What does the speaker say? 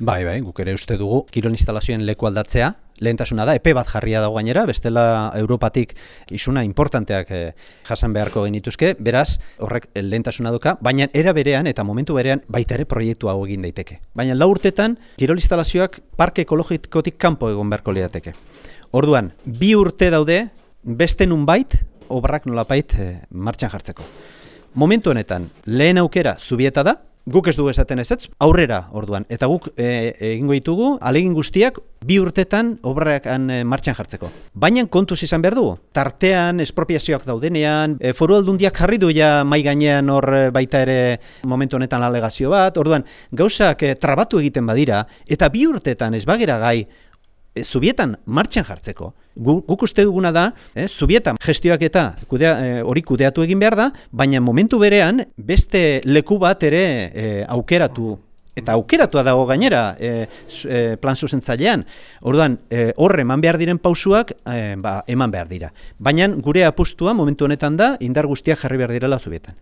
Bai, bai, guk ere uste dugu kirol instalazioen leku aldatzea, lehentasuna da, epe bat jarria dago gainera, bestela Europatik isuna importanteak eh, jasan beharko genituzke, beraz, horrek lehentasuna duka, baina era berean eta momentu berean baita ere proiektu hau egin daiteke. Baina lau urtetan, kirol instalazioak parke ekologikotik kanpo egon beharko lirateke. Orduan, bi urte daude, beste nun bait, obrak nolapait e, martxan jartzeko. Momentu honetan, lehen aukera zubieta da, guk ez dugu esaten ez ez, aurrera orduan. Eta guk e, egingo ditugu, alegin guztiak, bi urtetan obrak e, martxan jartzeko. Baina kontuz izan behar dugu. Tartean, espropiazioak daudenean, e, foru aldundiak jarri du ja mai gainean hor baita ere momentu honetan alegazio bat. Orduan, gauzak trabatu egiten badira, eta bi urtetan ez bagera gai, e, zubietan martxan jartzeko. Guk uste duguna da, e, zubietan gestioak eta kudea, hori kudeatu egin behar da, baina momentu berean beste leku bat ere e, aukeratu eta aukeratua dago gainera e, e, plan zuzentzailean. Orduan, e, horre eman behar diren pausuak e, ba, eman behar dira. Baina gure apustua momentu honetan da indar guztiak jarri behar direla zubietan.